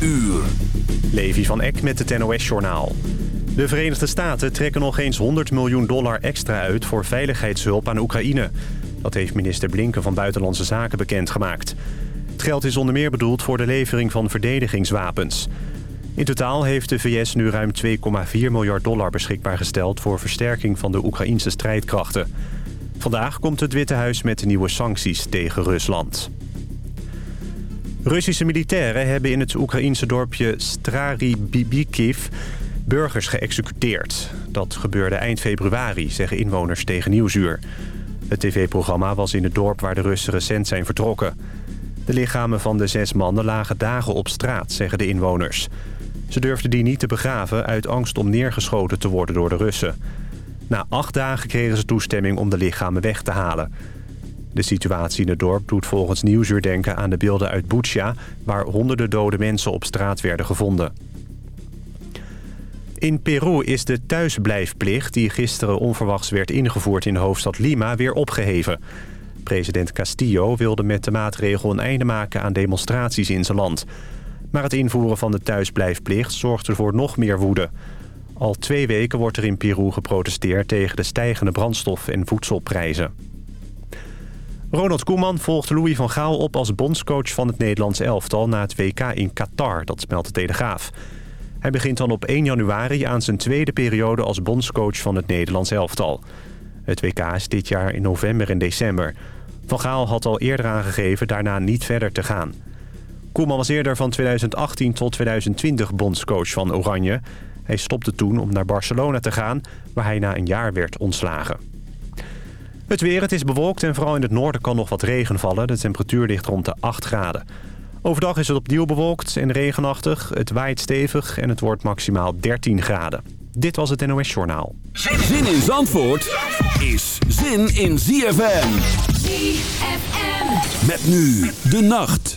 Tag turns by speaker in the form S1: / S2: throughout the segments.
S1: uur.
S2: Levi van Eck met het NOS-journaal. De Verenigde Staten trekken nog eens 100 miljoen dollar extra uit... voor veiligheidshulp aan Oekraïne. Dat heeft minister Blinken van Buitenlandse Zaken bekendgemaakt. Het geld is onder meer bedoeld voor de levering van verdedigingswapens. In totaal heeft de VS nu ruim 2,4 miljard dollar beschikbaar gesteld... voor versterking van de Oekraïnse strijdkrachten. Vandaag komt het Witte Huis met nieuwe sancties tegen Rusland. Russische militairen hebben in het Oekraïense dorpje Strari Bibikiv burgers geëxecuteerd. Dat gebeurde eind februari, zeggen inwoners tegen Nieuwsuur. Het tv-programma was in het dorp waar de Russen recent zijn vertrokken. De lichamen van de zes mannen lagen dagen op straat, zeggen de inwoners. Ze durfden die niet te begraven uit angst om neergeschoten te worden door de Russen. Na acht dagen kregen ze toestemming om de lichamen weg te halen. De situatie in het dorp doet volgens Nieuwsuur denken aan de beelden uit Butsja... waar honderden dode mensen op straat werden gevonden. In Peru is de thuisblijfplicht die gisteren onverwachts werd ingevoerd in de hoofdstad Lima weer opgeheven. President Castillo wilde met de maatregel een einde maken aan demonstraties in zijn land. Maar het invoeren van de thuisblijfplicht zorgt ervoor nog meer woede. Al twee weken wordt er in Peru geprotesteerd tegen de stijgende brandstof- en voedselprijzen. Ronald Koeman volgt Louis van Gaal op als bondscoach van het Nederlands elftal... na het WK in Qatar, dat smelt de Telegraaf. Hij begint dan op 1 januari aan zijn tweede periode als bondscoach van het Nederlands elftal. Het WK is dit jaar in november en december. Van Gaal had al eerder aangegeven daarna niet verder te gaan. Koeman was eerder van 2018 tot 2020 bondscoach van Oranje. Hij stopte toen om naar Barcelona te gaan, waar hij na een jaar werd ontslagen. Het weer, het is bewolkt en vooral in het noorden kan nog wat regen vallen. De temperatuur ligt rond de 8 graden. Overdag is het opnieuw bewolkt en regenachtig. Het waait stevig en het wordt maximaal 13 graden. Dit was het NOS Journaal.
S1: Zin in Zandvoort is zin in ZFM.
S3: ZFM.
S1: Met nu de nacht.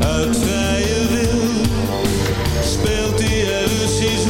S4: Uit vrije wil speelt hij er Russisch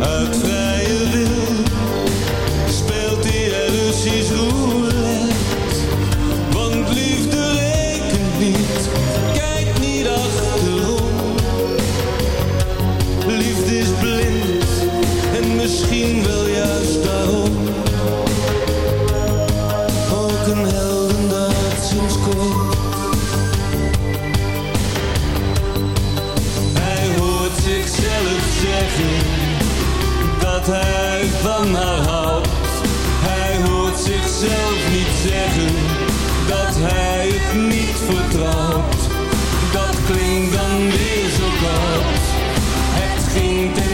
S4: Uit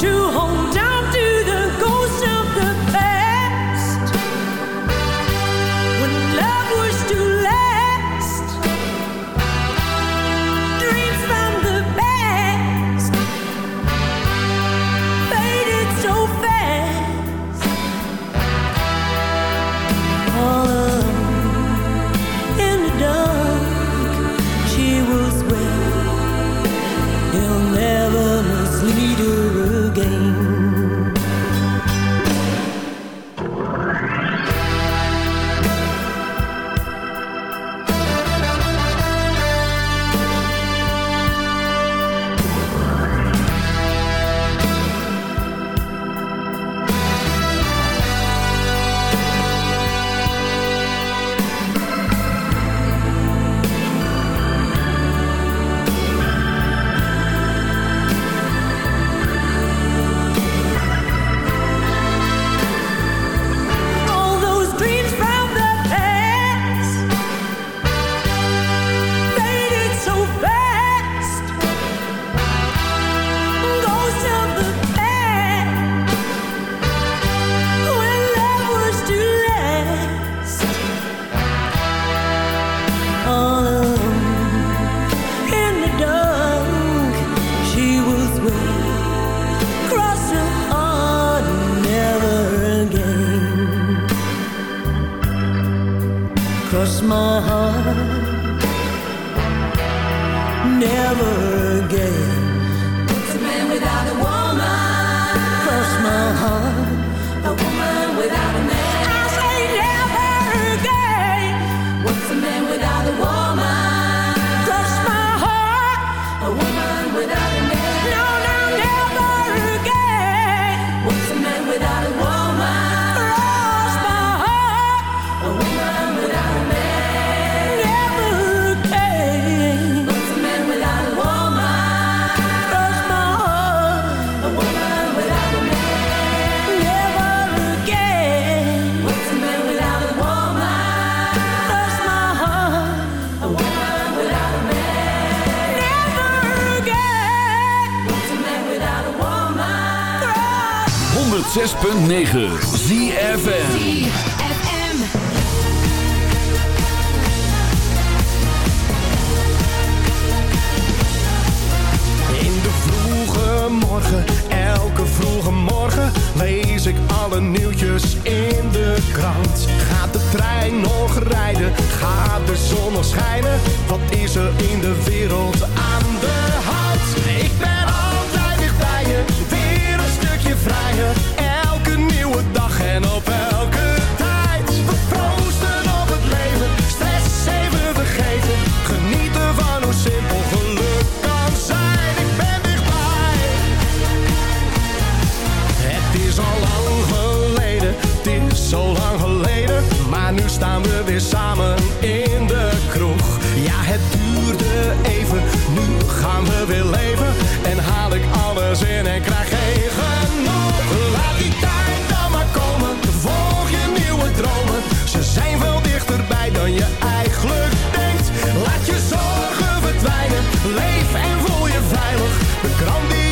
S3: to hold without a
S1: 6.9 ZFM.
S5: In de vroege morgen, elke vroege morgen lees ik alle nieuwtjes in de krant. Gaat de trein nog rijden? Gaat de zon nog schijnen? Wat is er in de wereld aan de hand? Ik ben altijd dichtbij, bij je, weer een stukje vrijer Nu staan we weer samen in de kroeg. Ja, het duurde even, nu gaan we weer leven. En haal ik alles in en krijg geen genoeg. Laat die tijd dan maar komen, volg je nieuwe dromen. Ze zijn veel dichterbij dan je eigenlijk denkt. Laat je zorgen verdwijnen, leef en voel je veilig. De krant die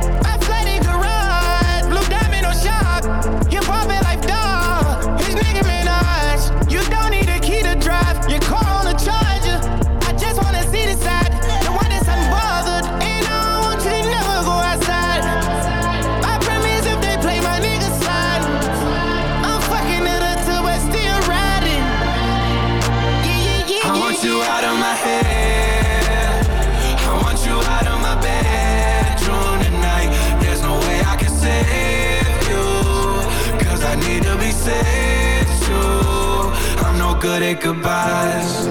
S6: goodbyes.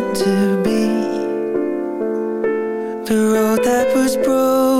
S7: Meant to be? The road that was broken